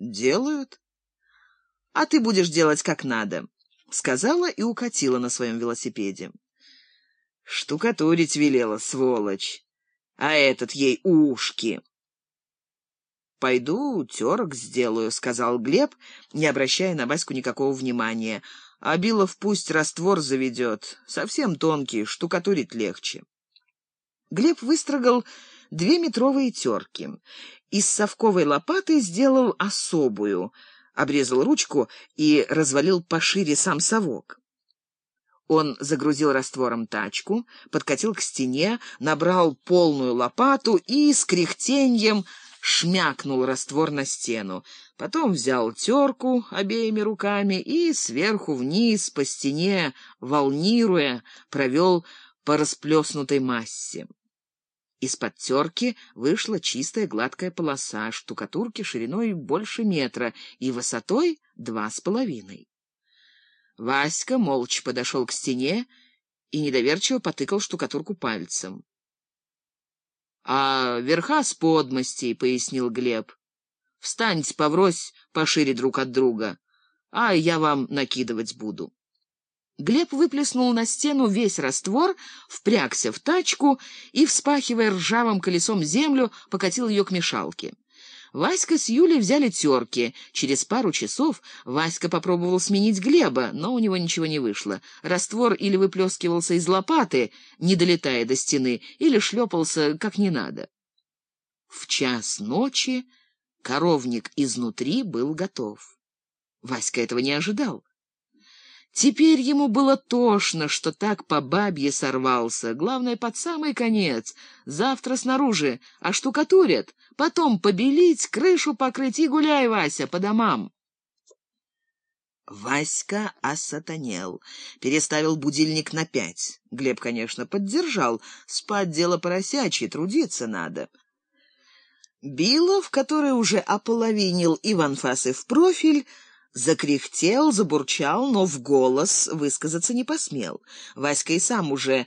Делают. А ты будешь делать как надо, сказала и укатила на своем велосипеде. Штукатурить велела, сволочь. А этот ей ушки. «Пойду терок сделаю», — сказал Глеб, не обращая на Ваську никакого внимания. «А Билов пусть раствор заведет. Совсем тонкий, штукатурить легче». Глеб выстрогал две метровые терки. Из совковой лопаты сделал особую, обрезал ручку и развалил пошире сам совок. Он загрузил раствором тачку, подкатил к стене, набрал полную лопату и с кряхтеньем шмякнул раствор на стену. Потом взял терку обеими руками и сверху вниз по стене, волнируя, провел по расплеснутой массе. Из-под терки вышла чистая гладкая полоса штукатурки шириной больше метра и высотой два с половиной. Васька молча подошел к стене и недоверчиво потыкал штукатурку пальцем. — А верха с подмостей, — пояснил Глеб. — Встаньте поврось пошире друг от друга, а я вам накидывать буду. Глеб выплеснул на стену весь раствор, впрягся в тачку и, вспахивая ржавым колесом землю, покатил ее к мешалке. Васька с Юлей взяли терки. Через пару часов Васька попробовал сменить Глеба, но у него ничего не вышло. Раствор или выплескивался из лопаты, не долетая до стены, или шлепался как не надо. В час ночи коровник изнутри был готов. Васька этого не ожидал. Теперь ему было тошно, что так по бабье сорвался. Главное, под самый конец. Завтра снаружи оштукатурят, потом побелить, крышу покрыть и гуляй, Вася, по домам. Васька осатанел, переставил будильник на пять. Глеб, конечно, поддержал. Спать дело поросячье, трудиться надо. Билов, который уже ополовинил Иван Фасы в профиль, Закряхтел, забурчал, но в голос высказаться не посмел. Васька и сам уже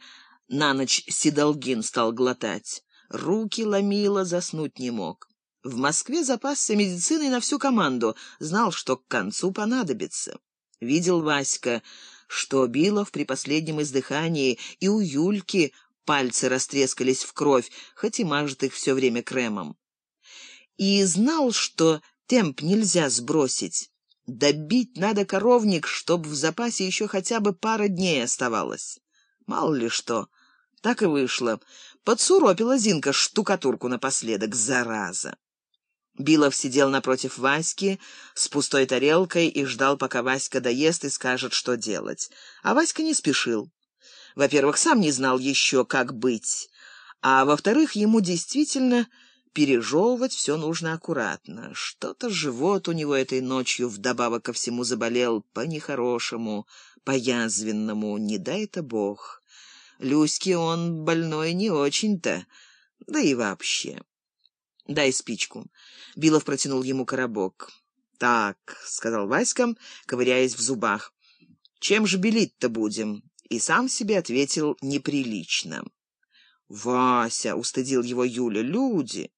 на ночь седалгин стал глотать. Руки ломило, заснуть не мог. В Москве запасся медициной на всю команду, знал, что к концу понадобится. Видел Васька, что Билов при последнем издыхании и у Юльки пальцы растрескались в кровь, хоть и мажет их все время кремом. И знал, что темп нельзя сбросить. Добить надо коровник, чтоб в запасе еще хотя бы пара дней оставалось. Мало ли что. Так и вышло. Подсуропила Зинка штукатурку напоследок, зараза. Билов сидел напротив Васьки с пустой тарелкой и ждал, пока Васька доест и скажет, что делать. А Васька не спешил. Во-первых, сам не знал еще, как быть. А во-вторых, ему действительно пережевывать все нужно аккуратно. Что-то живот у него этой ночью вдобавок ко всему заболел по-нехорошему, по-язвенному, не дай-то бог. Люське он больной не очень-то, да и вообще. «Дай спичку». Билов протянул ему коробок. «Так», — сказал Васька, ковыряясь в зубах, — «чем же белить-то будем?» И сам себе ответил неприлично. «Вася!» — устыдил его Юля. «Люди!»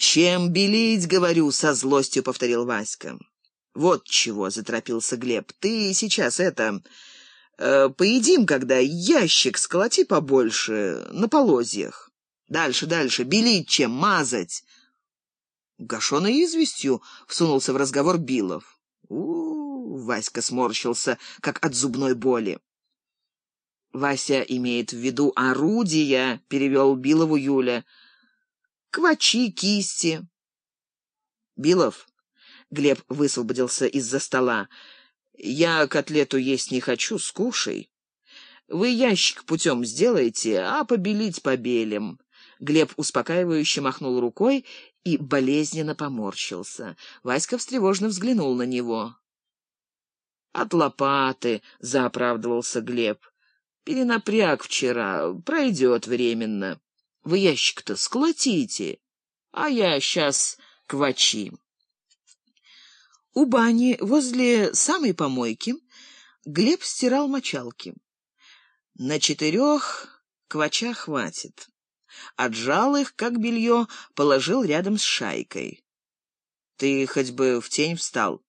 «Чем белить, говорю?» — со злостью повторил Васька. «Вот чего!» — заторопился Глеб. «Ты сейчас это... Э, поедим, когда ящик сколоти побольше на полозьях. Дальше, дальше. Белить чем? Мазать!» Гашеной известью всунулся в разговор Билов. у, -у, -у Васька сморщился, как от зубной боли. «Вася имеет в виду орудия», — перевел Билову Юля квачи, кисти. Билов, Глеб высвободился из-за стола. Я котлету есть не хочу, скушай. Вы ящик путем сделаете, а побелить побелим. Глеб успокаивающе махнул рукой и болезненно поморщился. Васька встревожно взглянул на него. «От лопаты», — заоправдывался Глеб. «Перенапряг вчера, пройдет временно». Вы ящик-то сколотите, а я сейчас квачи. У бани возле самой помойки Глеб стирал мочалки. На четырех квача хватит. Отжал их, как белье, положил рядом с шайкой. Ты хоть бы в тень встал.